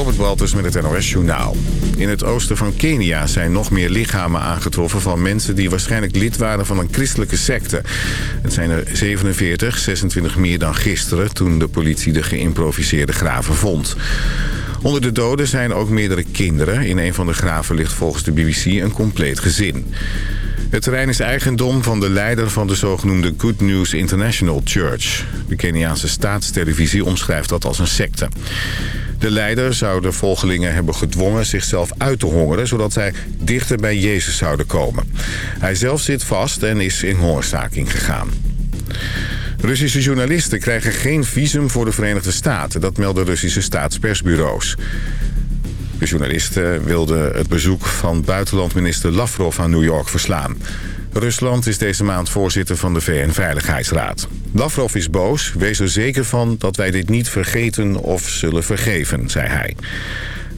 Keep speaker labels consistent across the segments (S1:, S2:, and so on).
S1: Robert Walters met het NOS Journaal. In het oosten van Kenia zijn nog meer lichamen aangetroffen van mensen die waarschijnlijk lid waren van een christelijke secte. Het zijn er 47, 26 meer dan gisteren toen de politie de geïmproviseerde graven vond. Onder de doden zijn ook meerdere kinderen. In een van de graven ligt volgens de BBC een compleet gezin. Het terrein is eigendom van de leider van de zogenoemde Good News International Church. De Keniaanse staatstelevisie omschrijft dat als een secte. De leider zou de volgelingen hebben gedwongen zichzelf uit te hongeren... zodat zij dichter bij Jezus zouden komen. Hij zelf zit vast en is in hongerstaking gegaan. Russische journalisten krijgen geen visum voor de Verenigde Staten. Dat melden Russische staatspersbureaus. De journalisten wilden het bezoek van buitenlandminister Lavrov aan New York verslaan. Rusland is deze maand voorzitter van de VN-veiligheidsraad. Lavrov is boos, wees er zeker van dat wij dit niet vergeten of zullen vergeven, zei hij.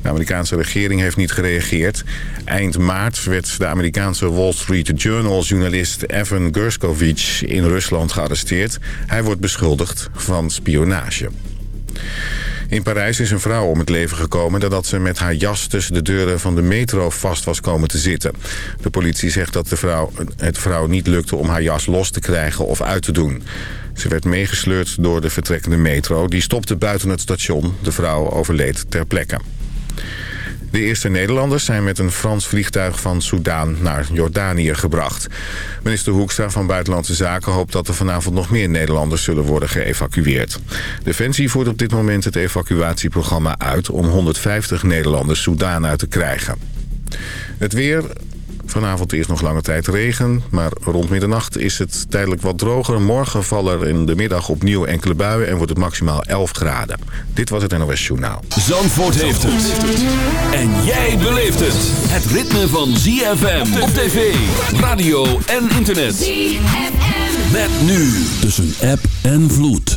S1: De Amerikaanse regering heeft niet gereageerd. Eind maart werd de Amerikaanse Wall Street Journal-journalist Evan Gershkovich in Rusland gearresteerd. Hij wordt beschuldigd van spionage. In Parijs is een vrouw om het leven gekomen nadat ze met haar jas tussen de deuren van de metro vast was komen te zitten. De politie zegt dat de vrouw, het vrouw niet lukte om haar jas los te krijgen of uit te doen. Ze werd meegesleurd door de vertrekkende metro. Die stopte buiten het station. De vrouw overleed ter plekke. De eerste Nederlanders zijn met een Frans vliegtuig van Soudaan naar Jordanië gebracht. Minister Hoekstra van Buitenlandse Zaken hoopt dat er vanavond nog meer Nederlanders zullen worden geëvacueerd. Defensie voert op dit moment het evacuatieprogramma uit om 150 Nederlanders Soudaan uit te krijgen. Het weer, Vanavond is nog lange tijd regen, maar rond middernacht is het tijdelijk wat droger. Morgen vallen er in de middag opnieuw enkele buien en wordt het maximaal 11 graden. Dit was het NOS Journaal.
S2: Zandvoort heeft het. En jij beleeft het. Het ritme van ZFM op tv, radio en internet. ZFM. Met nu tussen app en vloed.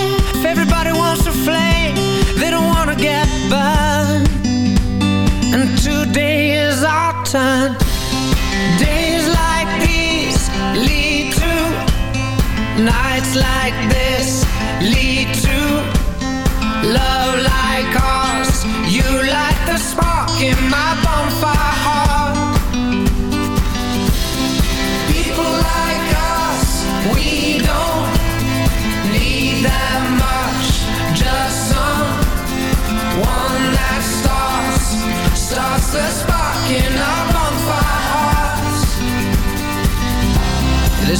S3: like this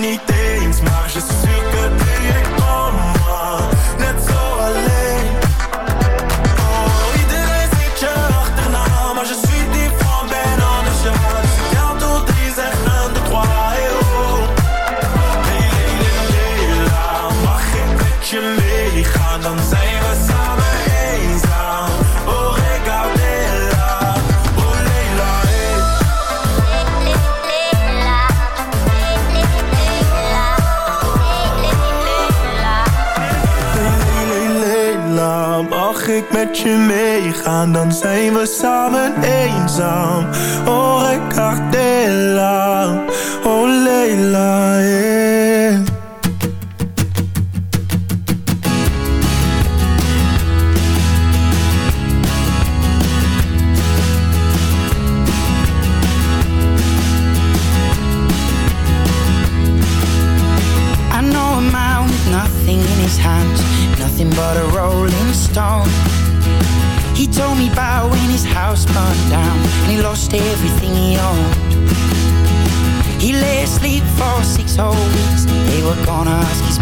S4: Niet met je meegaan? Dan zijn we samen eenzaam. Oh, Ricardella, oh Leila,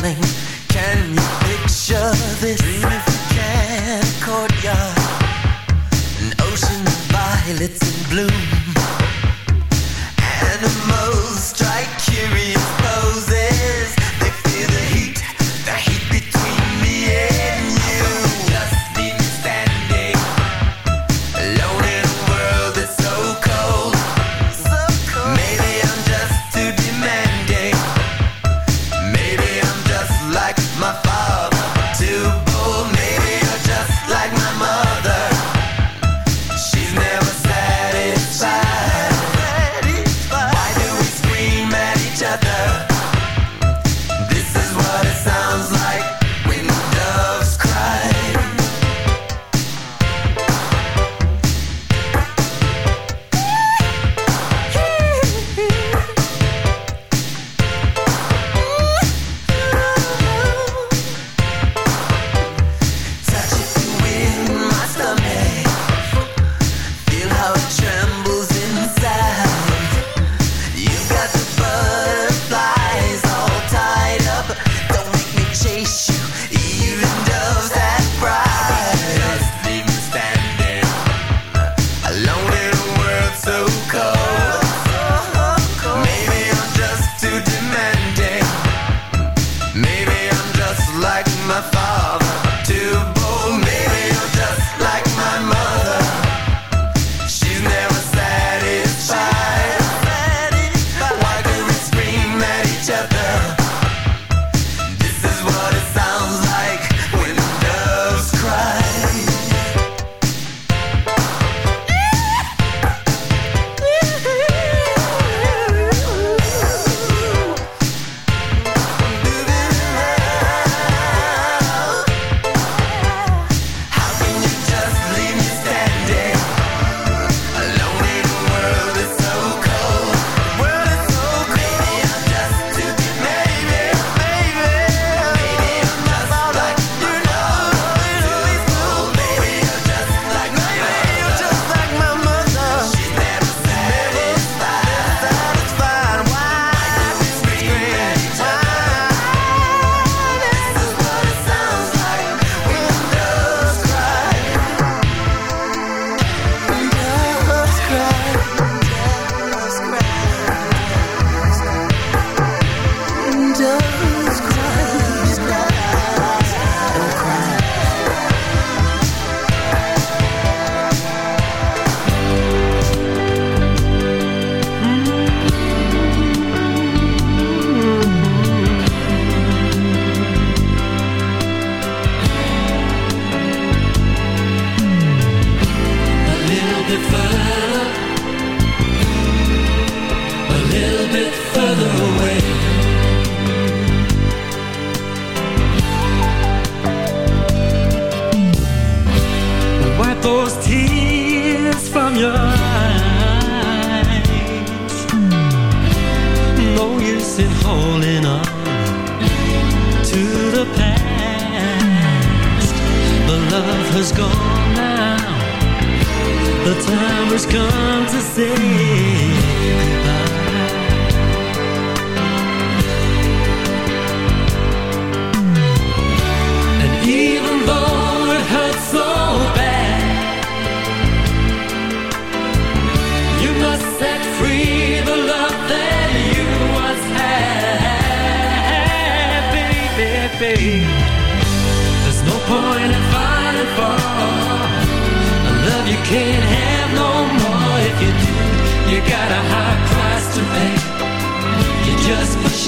S5: darling.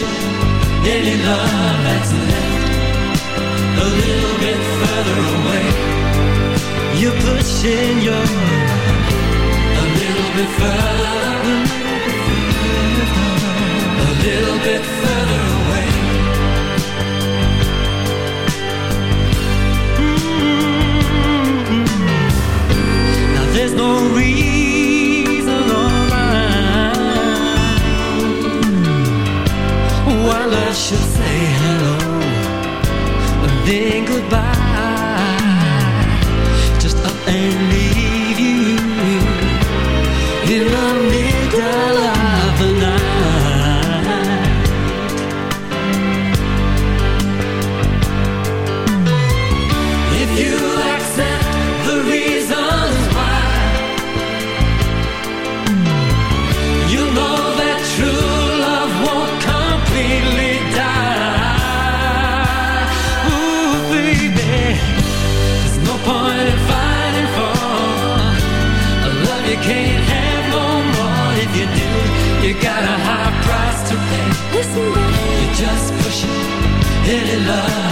S5: ocean,
S6: any love that's left a little bit further away. You're pushing your a little bit further, a little bit Should say hello and then goodbye. Just up and leave. love.